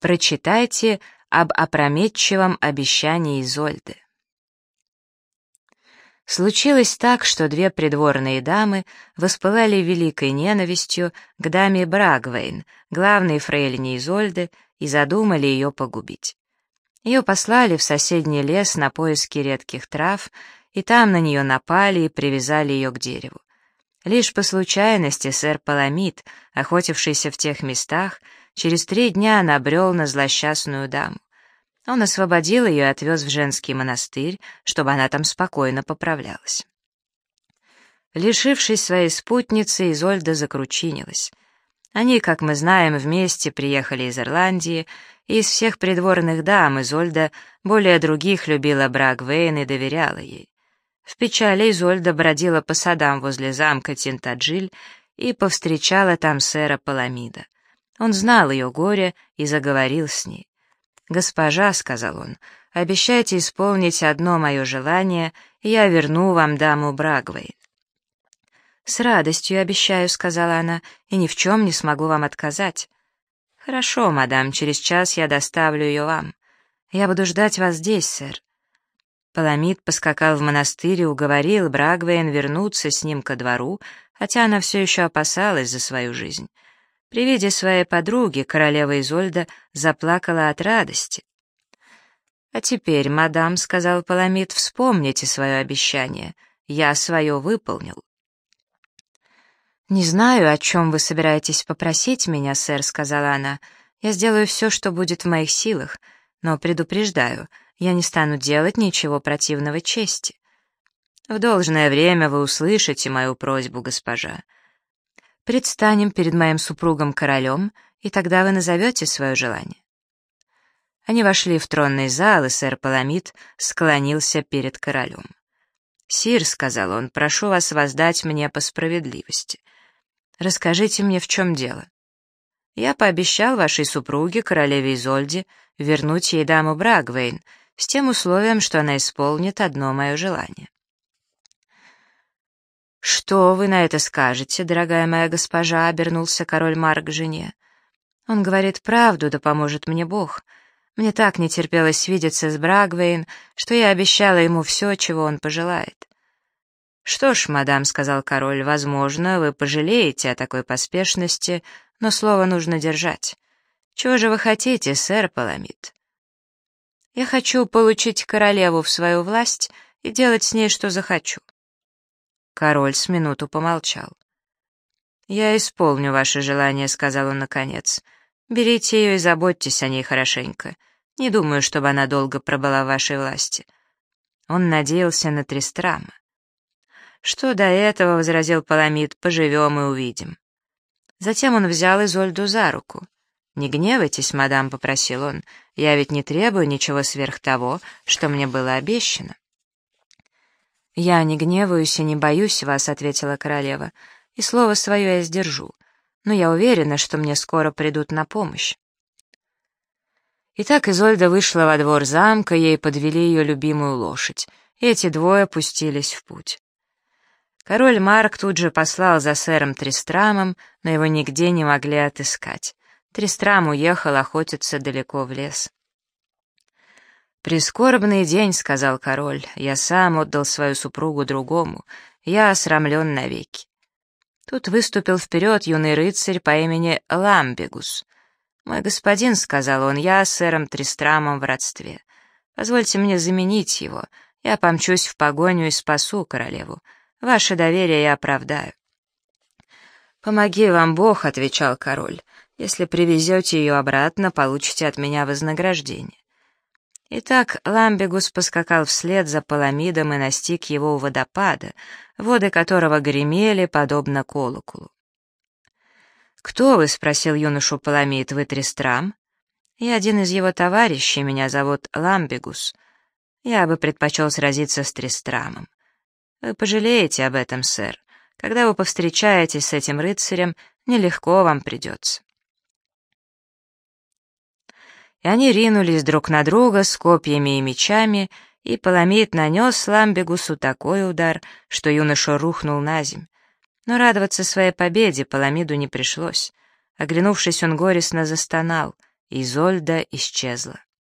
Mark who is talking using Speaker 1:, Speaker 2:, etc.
Speaker 1: Прочитайте об опрометчивом обещании Изольды. Случилось так, что две придворные дамы воспылали великой ненавистью к даме Брагвейн, главной фрейлине Изольды, и задумали ее погубить. Ее послали в соседний лес на поиски редких трав, и там на нее напали и привязали ее к дереву. Лишь по случайности сэр Паламид, охотившийся в тех местах, через три дня набрел на злосчастную даму. Он освободил ее и отвез в женский монастырь, чтобы она там спокойно поправлялась. Лишившись своей спутницы, Изольда закручинилась. Они, как мы знаем, вместе приехали из Ирландии, и из всех придворных дам Изольда более других любила Брагвейн и доверяла ей. В печали Изольда бродила по садам возле замка Тинтаджиль и повстречала там сэра Паламида. Он знал ее горе и заговорил с ней. «Госпожа», — сказал он, — «обещайте исполнить одно мое желание, и я верну вам даму Брагвейн». «С радостью обещаю», — сказала она, — «и ни в чем не смогу вам отказать». «Хорошо, мадам, через час я доставлю ее вам. Я буду ждать вас здесь, сэр». Паламид поскакал в монастырь и уговорил Брагвейн вернуться с ним ко двору, хотя она все еще опасалась за свою жизнь. При виде своей подруги королева Изольда заплакала от радости. «А теперь, мадам», — сказал Паламид, — «вспомните свое обещание. Я свое выполнил». «Не знаю, о чем вы собираетесь попросить меня, сэр», — сказала она. «Я сделаю все, что будет в моих силах, но предупреждаю, я не стану делать ничего противного чести. В должное время вы услышите мою просьбу, госпожа. Предстанем перед моим супругом-королем, и тогда вы назовете свое желание». Они вошли в тронный зал, и сэр Паламид склонился перед королем. «Сир», — сказал он, — «прошу вас воздать мне по справедливости. Расскажите мне, в чем дело?» «Я пообещал вашей супруге, королеве Изольде, вернуть ей даму Брагвейн, с тем условием, что она исполнит одно мое желание». «Что вы на это скажете, дорогая моя госпожа?» — обернулся король Марк к жене. «Он говорит правду, да поможет мне Бог. Мне так не терпелось видеться с Брагвейн, что я обещала ему все, чего он пожелает». «Что ж, мадам», — сказал король, — «возможно, вы пожалеете о такой поспешности, но слово нужно держать. Чего же вы хотите, сэр Паламид?» «Я хочу получить королеву в свою власть и делать с ней, что захочу». Король с минуту помолчал. «Я исполню ваше желание», — сказал он наконец. «Берите ее и заботьтесь о ней хорошенько. Не думаю, чтобы она долго пробыла в вашей власти». Он надеялся на Тристрама. «Что до этого?» — возразил Паламид, — «поживем и увидим». Затем он взял Изольду за руку. «Не гневайтесь, мадам», — попросил он, — «я ведь не требую ничего сверх того, что мне было обещано». «Я не гневаюсь и не боюсь вас», — ответила королева, — «и слово свое я сдержу, но я уверена, что мне скоро придут на помощь». Итак, Изольда вышла во двор замка, ей подвели ее любимую лошадь, и эти двое пустились в путь. Король Марк тут же послал за сэром Тристрамом, но его нигде не могли отыскать. Тристрам уехал охотиться далеко в лес. «Прискорбный день», — сказал король, — «я сам отдал свою супругу другому, я осрамлен навеки». Тут выступил вперед юный рыцарь по имени Ламбегус. «Мой господин», — сказал он, — «я сэром Тристрамом в родстве. Позвольте мне заменить его. Я помчусь в погоню и спасу королеву. Ваше доверие я оправдаю». «Помоги вам Бог», — отвечал король. «Если привезете ее обратно, получите от меня вознаграждение». Итак, Ламбегус поскакал вслед за Паламидом и настиг его у водопада, воды которого гремели, подобно колоколу. «Кто вы?» — спросил юношу Паламид. «Вы Трестрам?» «Я один из его товарищей, меня зовут Ламбегус. Я бы предпочел сразиться с Трестрамом. Вы пожалеете об этом, сэр. Когда вы повстречаетесь с этим рыцарем, нелегко вам придется» и они ринулись друг на друга с копьями и мечами, и Паламид нанес Ламбегусу такой удар, что юноша рухнул на земь. Но радоваться своей победе Паламиду не пришлось. Оглянувшись, он горестно застонал. Изольда исчезла.